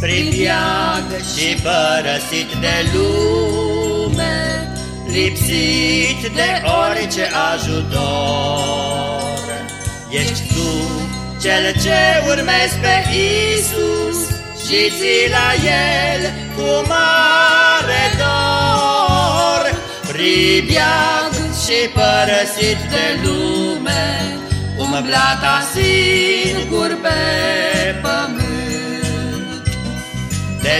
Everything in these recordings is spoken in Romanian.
Priviag și părăsit de lume, Lipsit de orice ajutor. Ești tu cel ce urmezi pe Isus Și ții la El cu mare dor. Priviag și părăsit de lume, Umblata singur pe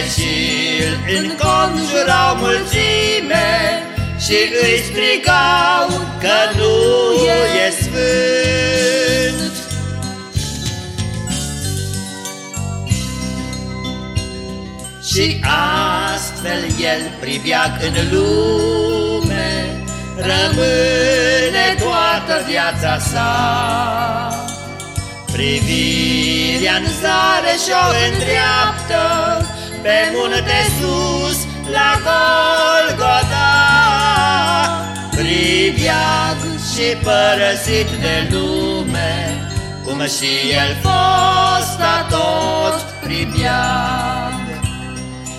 Deși îl înconjurau mulțime Și îi strigau că nu e sfânt. Și astfel el privea în lume Rămâne toată viața sa. Privirea-n zare și-o îndreaptă pe munte sus la Golgota, priviag și părăsit de lume, cum și el fosta tot priviag.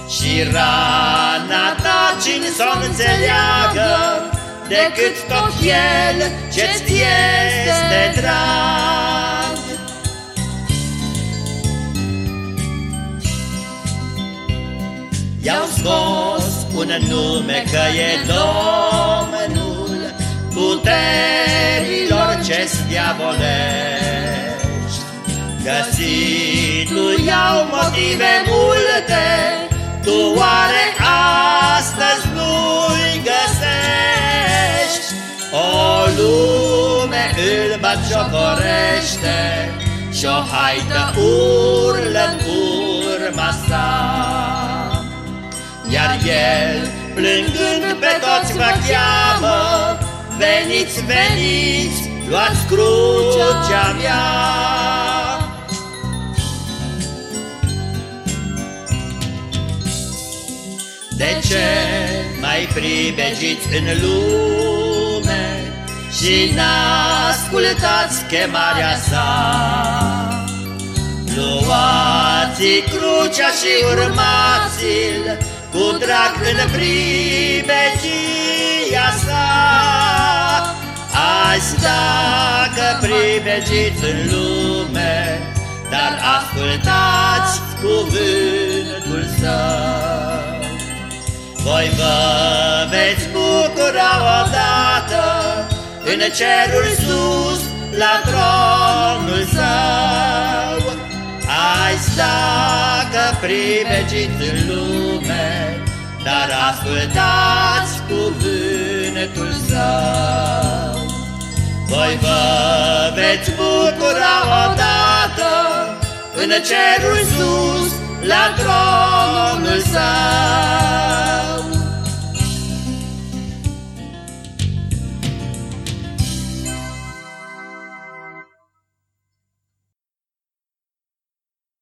Și rana ta cine să înțeleagă, decât tot el ce-ți este I-au scos un nume că e Domnul Puterilor ce-s diavolești. Găsitu iau motive multe Tu oare astăzi nu-i găsești? O lume îl batjocorește Și-o haită urlă el, plângând pe toți, vă cheamă, Veniți, veniți, luați crucea mea. De ce mai pribegiți în lume Și n-ascultați chemarea sa? Luați crucea și urmați-l cu drag în pribegia sa. Azi dacă pribegiți în lume, dar ascultați cuvântul său. Voi vă veți bucura odată în cerul sus la tronul său. Azi dacă pribegiți în lume, dar ascultați cuvântul său. Voi vă veți bucura odată în cerul sus, la tronul său.